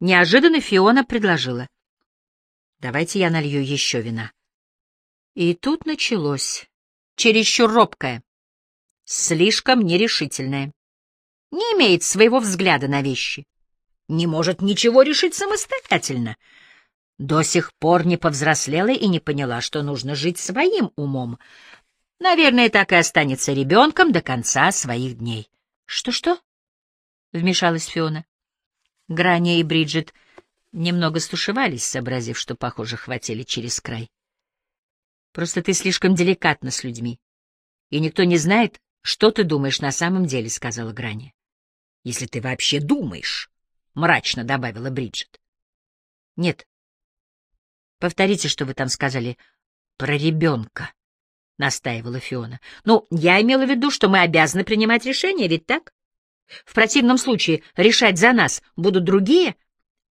Неожиданно Фиона предложила. «Давайте я налью еще вина». И тут началось. Чересчур робкое, слишком нерешительное, не имеет своего взгляда на вещи, не может ничего решить самостоятельно. До сих пор не повзрослела и не поняла, что нужно жить своим умом. Наверное, так и останется ребенком до конца своих дней. «Что — вмешалась Фиона. Грани и Бриджит немного стушевались, сообразив, что, похоже, хватили через край. «Просто ты слишком деликатна с людьми, и никто не знает, что ты думаешь на самом деле», — сказала Грани. «Если ты вообще думаешь», — мрачно добавила Бриджит. «Нет. Повторите, что вы там сказали про ребенка», — настаивала Фиона. «Ну, я имела в виду, что мы обязаны принимать решения, ведь так?» В противном случае решать за нас будут другие,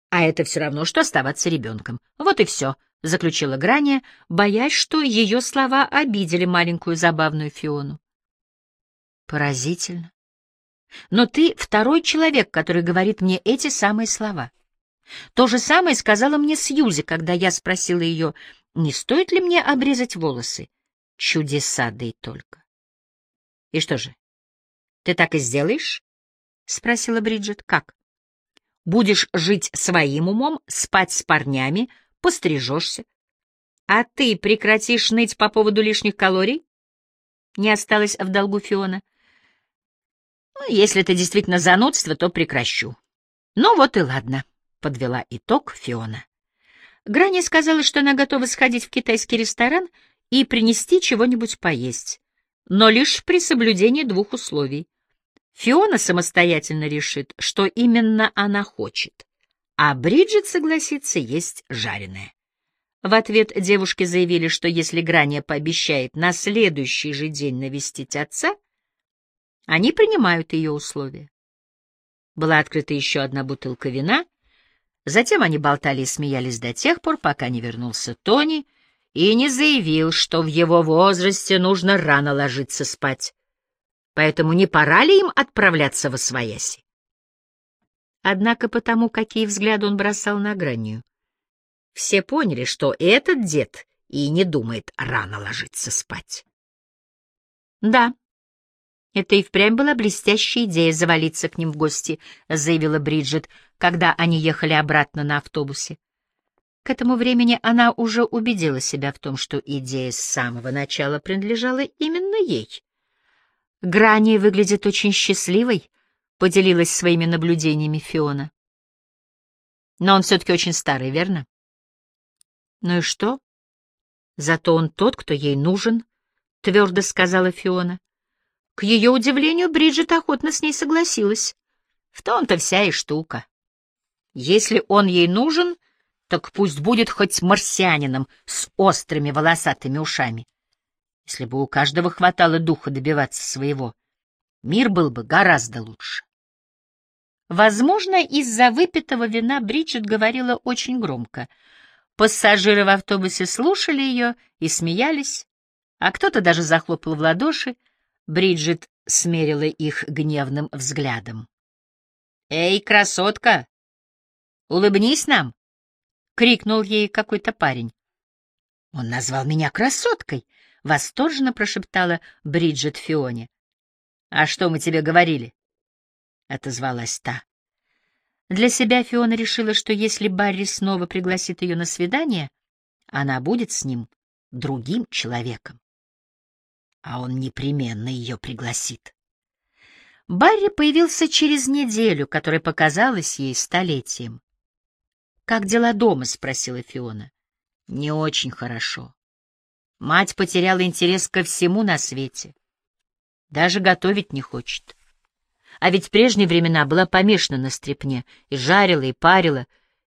а это все равно, что оставаться ребенком. Вот и все, — заключила Грания, боясь, что ее слова обидели маленькую забавную Фиону. Поразительно. Но ты второй человек, который говорит мне эти самые слова. То же самое сказала мне Сьюзи, когда я спросила ее, не стоит ли мне обрезать волосы. Чудеса, да и только. И что же, ты так и сделаешь? — спросила Бриджит. — Как? — Будешь жить своим умом, спать с парнями, пострижешься. — А ты прекратишь ныть по поводу лишних калорий? Не осталось в долгу Фиона. Ну, — Если это действительно занудство, то прекращу. — Ну вот и ладно, — подвела итог Фиона. Грани сказала, что она готова сходить в китайский ресторан и принести чего-нибудь поесть, но лишь при соблюдении двух условий — Фиона самостоятельно решит, что именно она хочет, а Бриджит согласится есть жареное. В ответ девушки заявили, что если Грания пообещает на следующий же день навестить отца, они принимают ее условия. Была открыта еще одна бутылка вина, затем они болтали и смеялись до тех пор, пока не вернулся Тони и не заявил, что в его возрасте нужно рано ложиться спать поэтому не пора ли им отправляться во свояси? Однако потому, какие взгляды он бросал на гранью, все поняли, что этот дед и не думает рано ложиться спать. Да, это и впрямь была блестящая идея завалиться к ним в гости, заявила Бриджит, когда они ехали обратно на автобусе. К этому времени она уже убедила себя в том, что идея с самого начала принадлежала именно ей. Грани выглядит очень счастливой, — поделилась своими наблюдениями Фиона. Но он все-таки очень старый, верно? Ну и что? Зато он тот, кто ей нужен, — твердо сказала Фиона. К ее удивлению, Бриджит охотно с ней согласилась. В том-то вся и штука. Если он ей нужен, так пусть будет хоть марсианином с острыми волосатыми ушами. Если бы у каждого хватало духа добиваться своего, мир был бы гораздо лучше. Возможно, из-за выпитого вина Бриджит говорила очень громко. Пассажиры в автобусе слушали ее и смеялись, а кто-то даже захлопал в ладоши. Бриджит смерила их гневным взглядом. «Эй, красотка! Улыбнись нам!» — крикнул ей какой-то парень. «Он назвал меня красоткой!» — восторженно прошептала Бриджит Фионе. «А что мы тебе говорили?» — отозвалась та. Для себя Фиона решила, что если Барри снова пригласит ее на свидание, она будет с ним другим человеком. А он непременно ее пригласит. Барри появился через неделю, которая показалась ей столетием. «Как дела дома?» — спросила Фиона. «Не очень хорошо. Мать потеряла интерес ко всему на свете. Даже готовить не хочет. А ведь в прежние времена была помешана на стрепне, и жарила, и парила,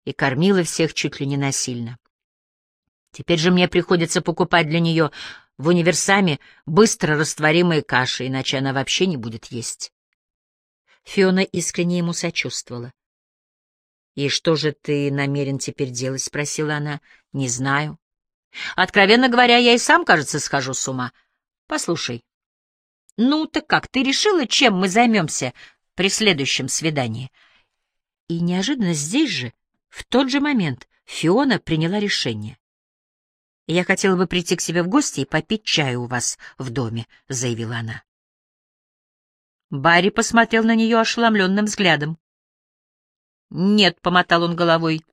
и кормила всех чуть ли не насильно. Теперь же мне приходится покупать для нее в универсаме быстро растворимые каши, иначе она вообще не будет есть. Фиона искренне ему сочувствовала. «И что же ты намерен теперь делать?» — спросила она. «Не знаю. Откровенно говоря, я и сам, кажется, схожу с ума. Послушай, ну так как, ты решила, чем мы займемся при следующем свидании? И неожиданно здесь же, В тот же момент Фиона приняла решение. «Я хотела бы прийти к себе в гости и попить чаю у вас в доме», — заявила она. Барри посмотрел на нее ошеломленным взглядом. «Нет», — помотал он головой,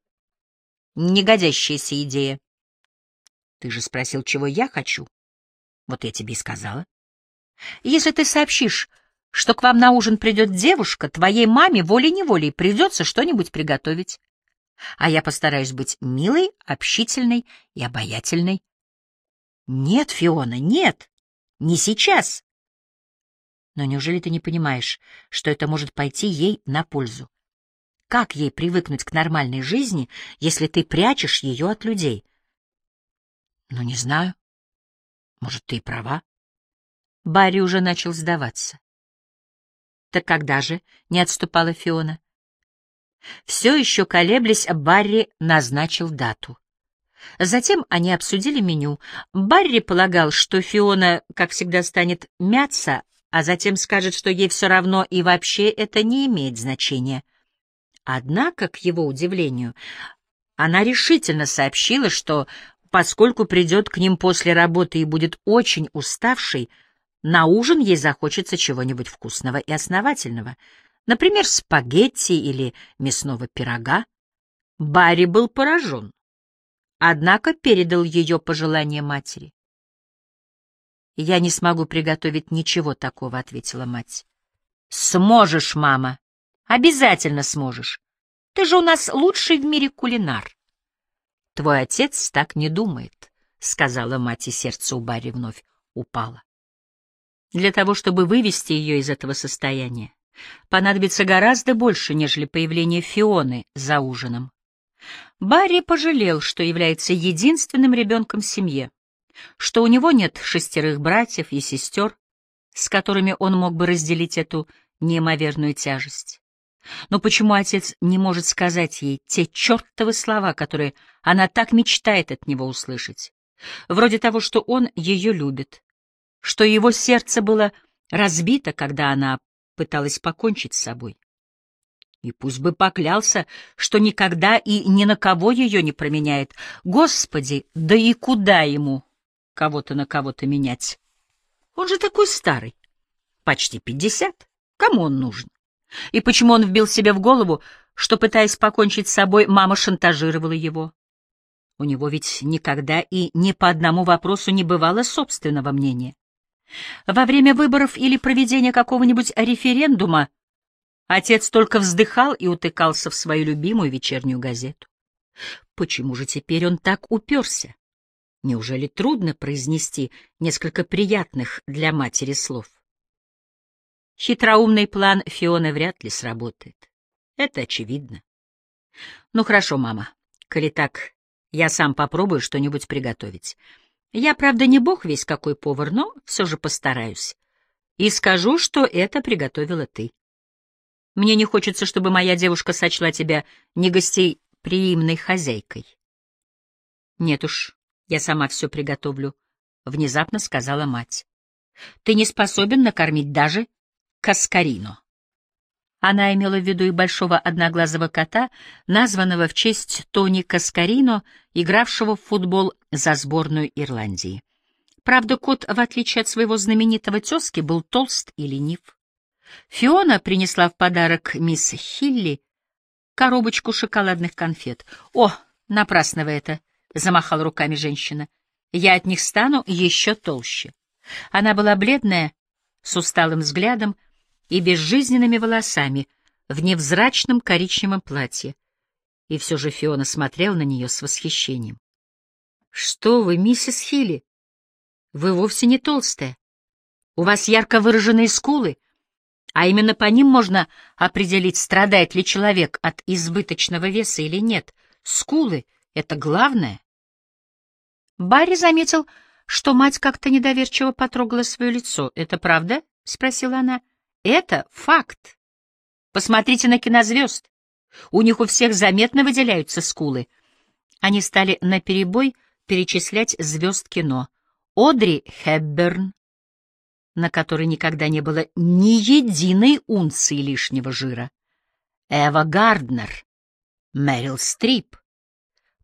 — «негодящаяся идея». «Ты же спросил, чего я хочу?» «Вот я тебе и сказала». «Если ты сообщишь, что к вам на ужин придет девушка, твоей маме волей-неволей придется что-нибудь приготовить. А я постараюсь быть милой, общительной и обаятельной». «Нет, Фиона, нет, не сейчас». Но неужели ты не понимаешь, что это может пойти ей на пользу? Как ей привыкнуть к нормальной жизни, если ты прячешь ее от людей? Ну, не знаю. Может, ты и права. Барри уже начал сдаваться. Так когда же не отступала Фиона? Все еще колеблясь, Барри назначил дату. Затем они обсудили меню. Барри полагал, что Фиона, как всегда, станет мяться а затем скажет, что ей все равно и вообще это не имеет значения. Однако, к его удивлению, она решительно сообщила, что поскольку придет к ним после работы и будет очень уставшей, на ужин ей захочется чего-нибудь вкусного и основательного, например, спагетти или мясного пирога. Барри был поражен, однако передал ее пожелание матери. «Я не смогу приготовить ничего такого», — ответила мать. «Сможешь, мама. Обязательно сможешь. Ты же у нас лучший в мире кулинар». «Твой отец так не думает», — сказала мать, и сердце у Барри вновь упало. Для того, чтобы вывести ее из этого состояния, понадобится гораздо больше, нежели появление Фионы за ужином. Барри пожалел, что является единственным ребенком в семье что у него нет шестерых братьев и сестер, с которыми он мог бы разделить эту неимоверную тяжесть. Но почему отец не может сказать ей те чертовы слова, которые она так мечтает от него услышать? Вроде того, что он ее любит, что его сердце было разбито, когда она пыталась покончить с собой. И пусть бы поклялся, что никогда и ни на кого ее не променяет. Господи, да и куда ему кого-то на кого-то менять. Он же такой старый, почти пятьдесят. Кому он нужен? И почему он вбил себе в голову, что, пытаясь покончить с собой, мама шантажировала его? У него ведь никогда и ни по одному вопросу не бывало собственного мнения. Во время выборов или проведения какого-нибудь референдума отец только вздыхал и утыкался в свою любимую вечернюю газету. Почему же теперь он так уперся? Неужели трудно произнести несколько приятных для матери слов? Хитроумный план Фионы вряд ли сработает. Это очевидно. Ну хорошо, мама. Коли так, я сам попробую что-нибудь приготовить. Я, правда, не бог весь какой повар, но все же постараюсь. И скажу, что это приготовила ты. Мне не хочется, чтобы моя девушка сочла тебя негостеприимной хозяйкой. Нет уж, я сама все приготовлю, — внезапно сказала мать. Ты не способен накормить даже Каскарино. Она имела в виду и большого одноглазого кота, названного в честь Тони Каскарино, игравшего в футбол за сборную Ирландии. Правда, кот, в отличие от своего знаменитого тезки, был толст и ленив. Фиона принесла в подарок мисс Хилли коробочку шоколадных конфет. «О, напрасно вы это!» — замахала руками женщина. «Я от них стану еще толще». Она была бледная, с усталым взглядом и безжизненными волосами, в невзрачном коричневом платье. И все же Фиона смотрел на нее с восхищением. «Что вы, миссис Хилли? Вы вовсе не толстая. У вас ярко выраженные скулы, а именно по ним можно определить, страдает ли человек от избыточного веса или нет. Скулы — это главное. Барри заметил, что мать как-то недоверчиво потрогала свое лицо. «Это правда?» — спросила она. «Это факт. Посмотрите на кинозвезд. У них у всех заметно выделяются скулы». Они стали наперебой перечислять звезд кино. Одри Хепберн, на которой никогда не было ни единой унции лишнего жира. Эва Гарднер, Мэрил Стрип.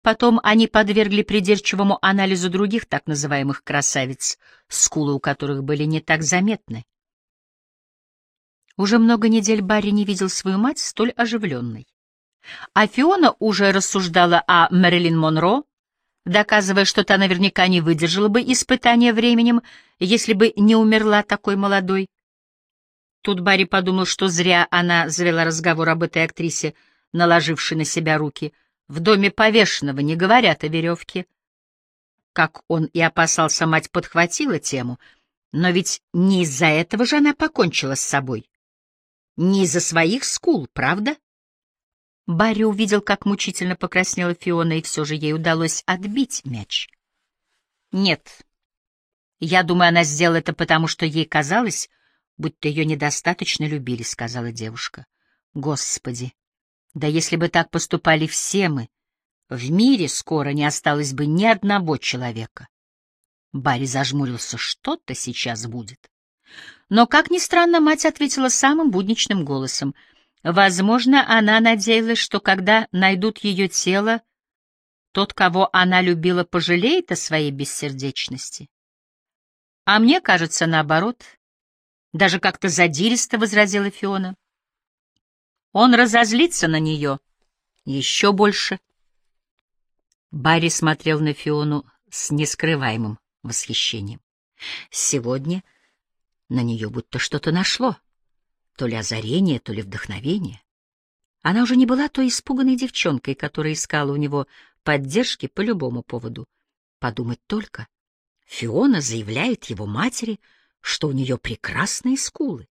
Потом они подвергли придирчивому анализу других так называемых красавиц, скулы у которых были не так заметны. Уже много недель Барри не видел свою мать столь оживленной. А Фиона уже рассуждала о Мэрилин Монро, доказывая, что та наверняка не выдержала бы испытания временем, если бы не умерла такой молодой. Тут Барри подумал, что зря она завела разговор об этой актрисе, наложившей на себя руки. В доме повешенного не говорят о веревке. Как он и опасался, мать подхватила тему, но ведь не из-за этого же она покончила с собой. Не из-за своих скул, правда? Барри увидел, как мучительно покраснела Фиона, и все же ей удалось отбить мяч. Нет. Я думаю, она сделала это потому, что ей казалось, будто ее недостаточно любили, — сказала девушка. Господи! Да если бы так поступали все мы, в мире скоро не осталось бы ни одного человека. Барри зажмурился. Что-то сейчас будет. Но, как ни странно, мать ответила самым будничным голосом — Возможно, она надеялась, что когда найдут ее тело, тот, кого она любила, пожалеет о своей бессердечности. А мне кажется, наоборот. Даже как-то задиристо возразила Фиона. Он разозлится на нее еще больше. Барри смотрел на Фиону с нескрываемым восхищением. Сегодня на нее будто что-то нашло то ли озарение, то ли вдохновение. Она уже не была той испуганной девчонкой, которая искала у него поддержки по любому поводу. Подумать только. Фиона заявляет его матери, что у нее прекрасные скулы.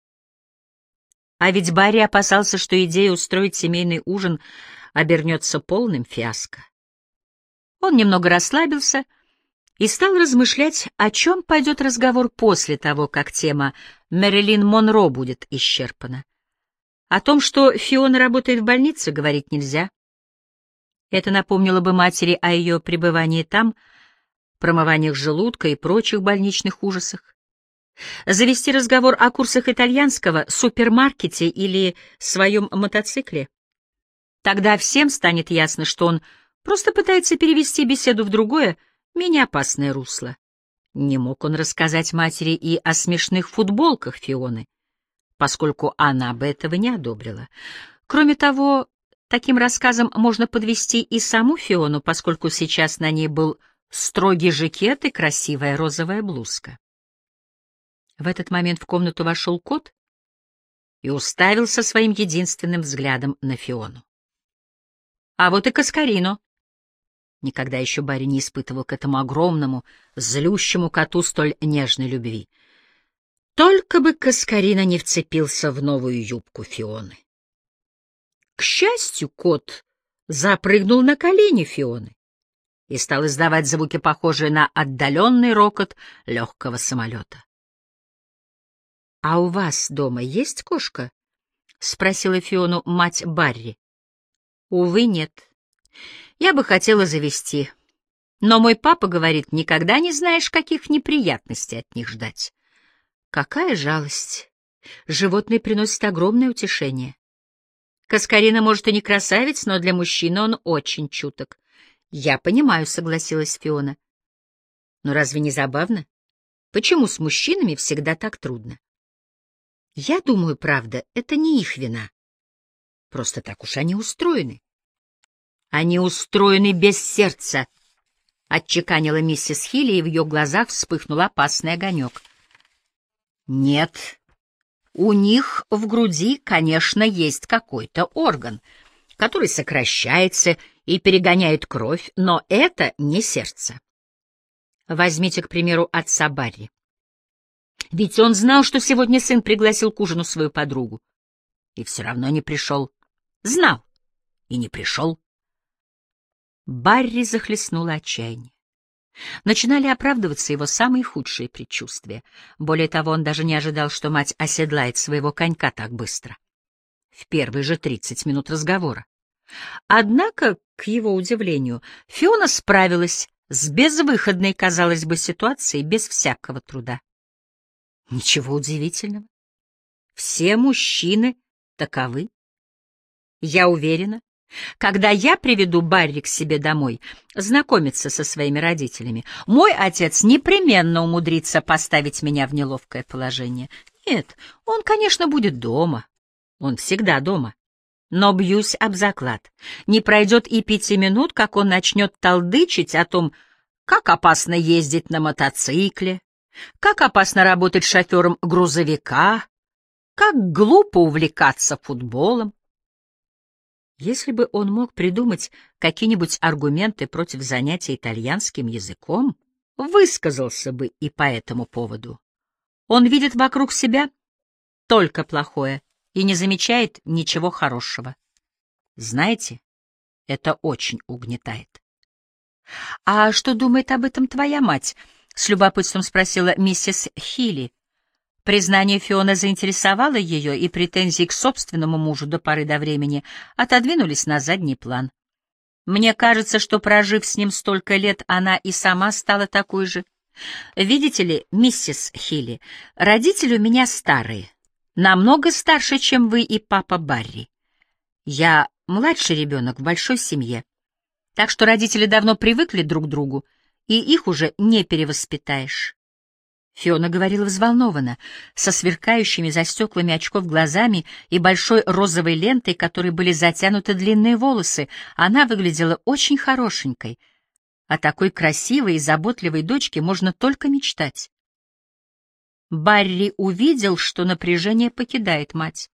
А ведь Барри опасался, что идея устроить семейный ужин обернется полным фиаско. Он немного расслабился и стал размышлять, о чем пойдет разговор после того, как тема Мэрилин Монро будет исчерпана. О том, что Фиона работает в больнице, говорить нельзя. Это напомнило бы матери о ее пребывании там, промываниях желудка и прочих больничных ужасах. Завести разговор о курсах итальянского, супермаркете или своем мотоцикле. Тогда всем станет ясно, что он просто пытается перевести беседу в другое, менее опасное русло. Не мог он рассказать матери и о смешных футболках Фионы, поскольку она бы этого не одобрила. Кроме того, таким рассказом можно подвести и саму Фиону, поскольку сейчас на ней был строгий жакет и красивая розовая блузка. В этот момент в комнату вошел кот и уставился своим единственным взглядом на Фиону. А вот и Каскарино. Никогда еще Барри не испытывал к этому огромному, злющему коту столь нежной любви. Только бы Каскарина не вцепился в новую юбку Фионы. К счастью, кот запрыгнул на колени Фионы и стал издавать звуки, похожие на отдаленный рокот легкого самолета. — А у вас дома есть кошка? — спросила Фиону мать Барри. — Увы, нет. Я бы хотела завести. Но мой папа говорит, никогда не знаешь, каких неприятностей от них ждать. Какая жалость. Животные приносят огромное утешение. Каскарина, может, и не красавец, но для мужчины он очень чуток. Я понимаю, согласилась Фиона. Но разве не забавно? Почему с мужчинами всегда так трудно? Я думаю, правда, это не их вина. Просто так уж они устроены. Они устроены без сердца, — отчеканила миссис Хилли, и в ее глазах вспыхнул опасный огонек. Нет, у них в груди, конечно, есть какой-то орган, который сокращается и перегоняет кровь, но это не сердце. Возьмите, к примеру, отца Барри. Ведь он знал, что сегодня сын пригласил к ужину свою подругу. И все равно не пришел. Знал и не пришел. Барри захлестнуло отчаяние. Начинали оправдываться его самые худшие предчувствия. Более того, он даже не ожидал, что мать оседлает своего конька так быстро. В первые же тридцать минут разговора. Однако, к его удивлению, Фиона справилась с безвыходной, казалось бы, ситуацией без всякого труда. Ничего удивительного. Все мужчины таковы. Я уверена, Когда я приведу Барри к себе домой, знакомиться со своими родителями, мой отец непременно умудрится поставить меня в неловкое положение. Нет, он, конечно, будет дома. Он всегда дома. Но бьюсь об заклад. Не пройдет и пяти минут, как он начнет толдычить о том, как опасно ездить на мотоцикле, как опасно работать шофером грузовика, как глупо увлекаться футболом. Если бы он мог придумать какие-нибудь аргументы против занятия итальянским языком, высказался бы и по этому поводу. Он видит вокруг себя только плохое и не замечает ничего хорошего. Знаете, это очень угнетает. — А что думает об этом твоя мать? — с любопытством спросила миссис Хилли. Признание Фиона заинтересовало ее, и претензии к собственному мужу до поры до времени отодвинулись на задний план. Мне кажется, что, прожив с ним столько лет, она и сама стала такой же. Видите ли, миссис Хилли, родители у меня старые, намного старше, чем вы и папа Барри. Я младший ребенок в большой семье, так что родители давно привыкли друг к другу, и их уже не перевоспитаешь. Фиона говорила взволнованно, со сверкающими за стеклами очков глазами и большой розовой лентой, которой были затянуты длинные волосы. Она выглядела очень хорошенькой. О такой красивой и заботливой дочке можно только мечтать. Барри увидел, что напряжение покидает мать.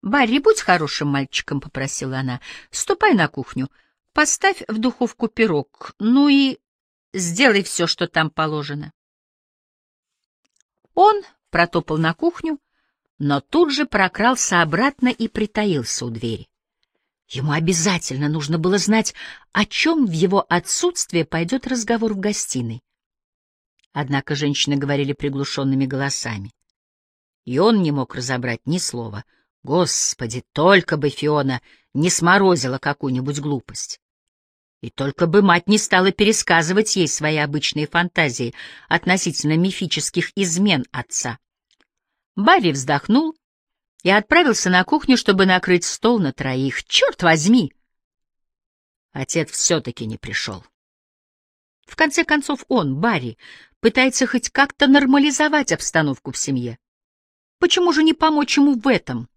«Барри, будь хорошим мальчиком», — попросила она. «Ступай на кухню, поставь в духовку пирог, ну и сделай все, что там положено». Он протопал на кухню, но тут же прокрался обратно и притаился у двери. Ему обязательно нужно было знать, о чем в его отсутствие пойдет разговор в гостиной. Однако женщины говорили приглушенными голосами. И он не мог разобрать ни слова. Господи, только бы Фиона не сморозила какую-нибудь глупость. И только бы мать не стала пересказывать ей свои обычные фантазии относительно мифических измен отца. Барри вздохнул и отправился на кухню, чтобы накрыть стол на троих. Черт возьми! Отец все-таки не пришел. В конце концов, он, Барри, пытается хоть как-то нормализовать обстановку в семье. Почему же не помочь ему в этом?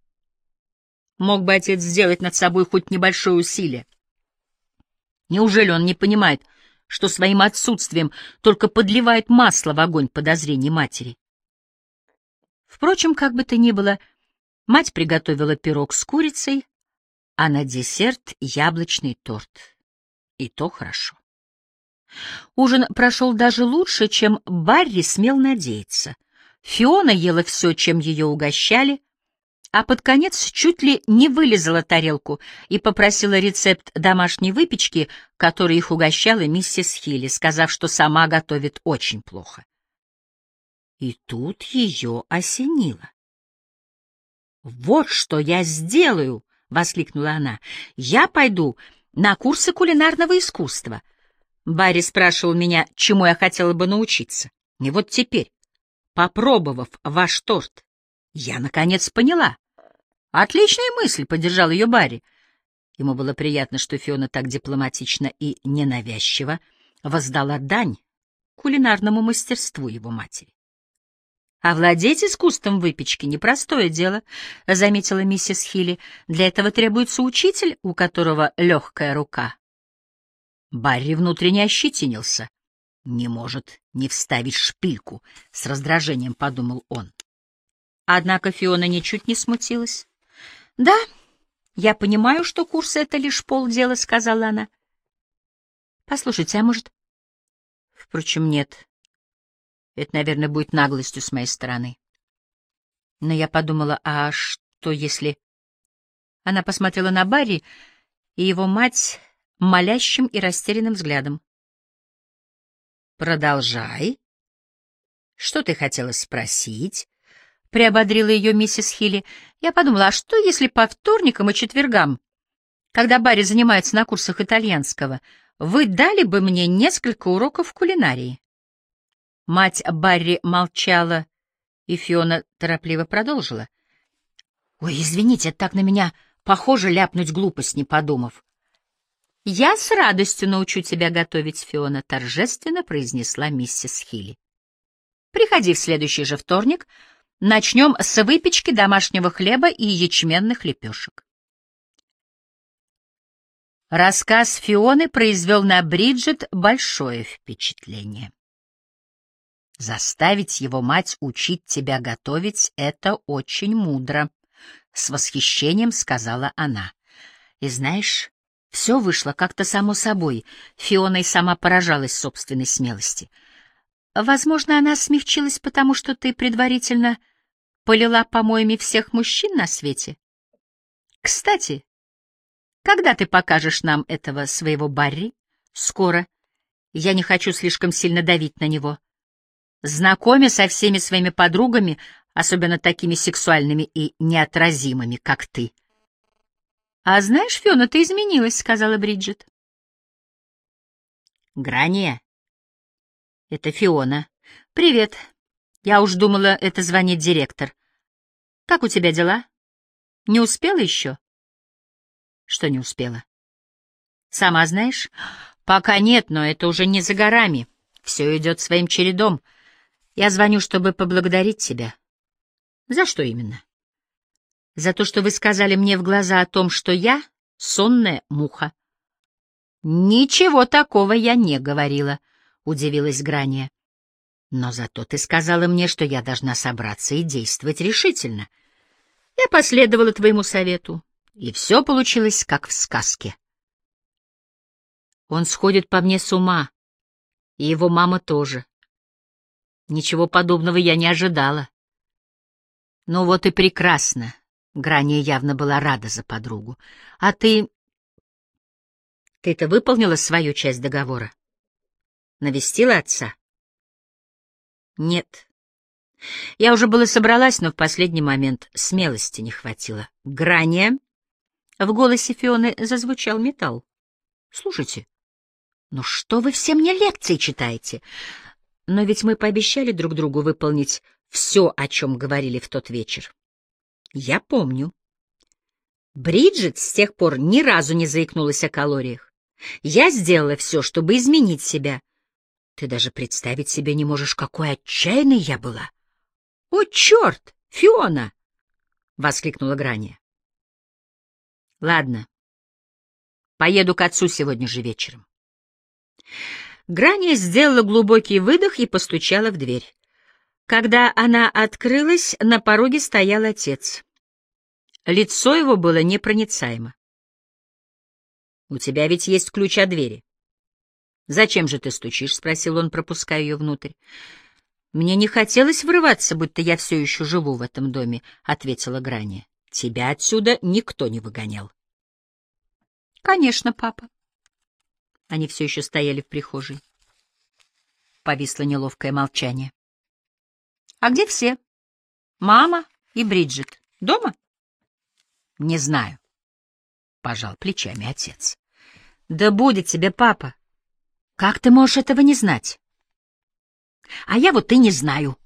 Мог бы отец сделать над собой хоть небольшое усилие. Неужели он не понимает, что своим отсутствием только подливает масло в огонь подозрений матери? Впрочем, как бы то ни было, мать приготовила пирог с курицей, а на десерт яблочный торт. И то хорошо. Ужин прошел даже лучше, чем Барри смел надеяться. Фиона ела все, чем ее угощали, а под конец чуть ли не вылезала тарелку и попросила рецепт домашней выпечки, который их угощала миссис Хилли, сказав, что сама готовит очень плохо. И тут ее осенило. «Вот что я сделаю!» — воскликнула она. «Я пойду на курсы кулинарного искусства». Барри спрашивал меня, чему я хотела бы научиться. И вот теперь, попробовав ваш торт, я, наконец, поняла, Отличная мысль, — поддержал ее Барри. Ему было приятно, что Фиона так дипломатично и ненавязчиво воздала дань кулинарному мастерству его матери. «Овладеть искусством выпечки — непростое дело», — заметила миссис Хилли. «Для этого требуется учитель, у которого легкая рука». Барри внутренне ощетинился. «Не может не вставить шпильку», — с раздражением подумал он. Однако Фиона ничуть не смутилась. «Да, я понимаю, что курсы — это лишь полдела», — сказала она. «Послушайте, а может...» «Впрочем, нет. Это, наверное, будет наглостью с моей стороны». Но я подумала, а что если... Она посмотрела на Барри и его мать молящим и растерянным взглядом. «Продолжай. Что ты хотела спросить?» Приободрила ее миссис Хилли. Я подумала, а что, если по вторникам и четвергам, когда Барри занимается на курсах итальянского, вы дали бы мне несколько уроков кулинарии? Мать Барри молчала, и Фиона торопливо продолжила. «Ой, извините, так на меня Похоже, ляпнуть глупость, не подумав. «Я с радостью научу тебя готовить, Фиона», — торжественно произнесла миссис Хилли. «Приходи в следующий же вторник. Начнем с выпечки домашнего хлеба и ячменных лепешек». Рассказ Фионы произвел на Бриджит большое впечатление. Заставить его мать учить тебя готовить — это очень мудро, — с восхищением сказала она. И знаешь, все вышло как-то само собой. Фиона и сама поражалась собственной смелости. Возможно, она смягчилась, потому что ты предварительно полила помоями всех мужчин на свете. Кстати, когда ты покажешь нам этого своего Барри? Скоро. Я не хочу слишком сильно давить на него. — знакомя со всеми своими подругами, особенно такими сексуальными и неотразимыми, как ты. — А знаешь, Фиона, ты изменилась, — сказала Бриджит. — Грания. — Это Фиона. — Привет. Я уж думала, это звонит директор. — Как у тебя дела? Не успела еще? — Что не успела? — Сама знаешь? — Пока нет, но это уже не за горами. Все идет своим чередом. — я звоню, чтобы поблагодарить тебя. За что именно? За то, что вы сказали мне в глаза о том, что я — сонная муха. Ничего такого я не говорила, — удивилась Грания. Но зато ты сказала мне, что я должна собраться и действовать решительно. Я последовала твоему совету, и все получилось, как в сказке. Он сходит по мне с ума, и его мама тоже. Ничего подобного я не ожидала. Ну вот и прекрасно. Грания явно была рада за подругу. А ты... Ты-то выполнила свою часть договора? Навестила отца? Нет. Я уже было собралась, но в последний момент смелости не хватило. Грания... В голосе Фионы зазвучал металл. Слушайте, ну что вы все мне лекции читаете? Но ведь мы пообещали друг другу выполнить все, о чем говорили в тот вечер. Я помню. Бриджит с тех пор ни разу не заикнулась о калориях. Я сделала все, чтобы изменить себя. Ты даже представить себе не можешь, какой отчаянной я была. — О, черт, Фиона! — воскликнула Грани. — Ладно, поеду к отцу сегодня же вечером. Грани сделала глубокий выдох и постучала в дверь. Когда она открылась, на пороге стоял отец. Лицо его было непроницаемо. «У тебя ведь есть ключ от двери». «Зачем же ты стучишь?» — спросил он, пропуская ее внутрь. «Мне не хотелось врываться, будто я все еще живу в этом доме», — ответила Грани. «Тебя отсюда никто не выгонял». «Конечно, папа». Они все еще стояли в прихожей. Повисло неловкое молчание. — А где все? Мама и Бриджит. Дома? — Не знаю. — пожал плечами отец. — Да будет тебе, папа. Как ты можешь этого не знать? — А я вот и не знаю.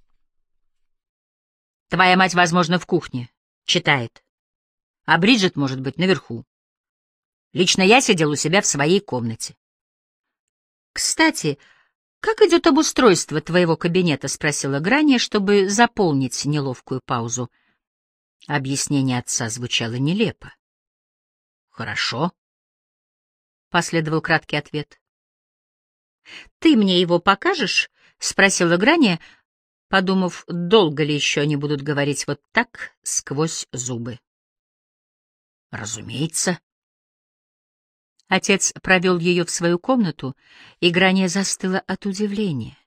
Твоя мать, возможно, в кухне. Читает. А Бриджит, может быть, наверху. Лично я сидел у себя в своей комнате. «Кстати, как идет обустройство твоего кабинета?» — спросила Грания, чтобы заполнить неловкую паузу. Объяснение отца звучало нелепо. «Хорошо», — последовал краткий ответ. «Ты мне его покажешь?» — спросила Грания, подумав, долго ли еще они будут говорить вот так сквозь зубы. «Разумеется», Отец провел ее в свою комнату, и Грания застыла от удивления.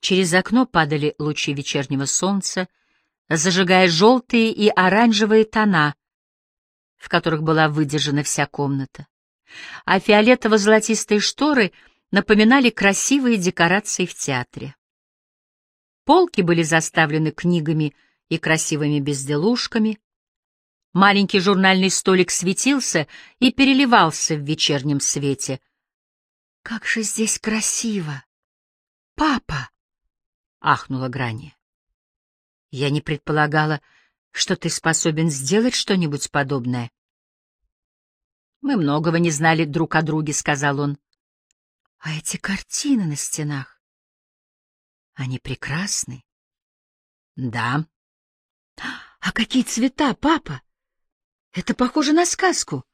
Через окно падали лучи вечернего солнца, зажигая желтые и оранжевые тона, в которых была выдержана вся комната. А фиолетово-золотистые шторы напоминали красивые декорации в театре. Полки были заставлены книгами и красивыми безделушками, Маленький журнальный столик светился и переливался в вечернем свете. «Как же здесь красиво! Папа!» — ахнула Грани. «Я не предполагала, что ты способен сделать что-нибудь подобное. Мы многого не знали друг о друге, — сказал он. А эти картины на стенах, они прекрасны. Да. А какие цвета, папа? Это похоже на сказку.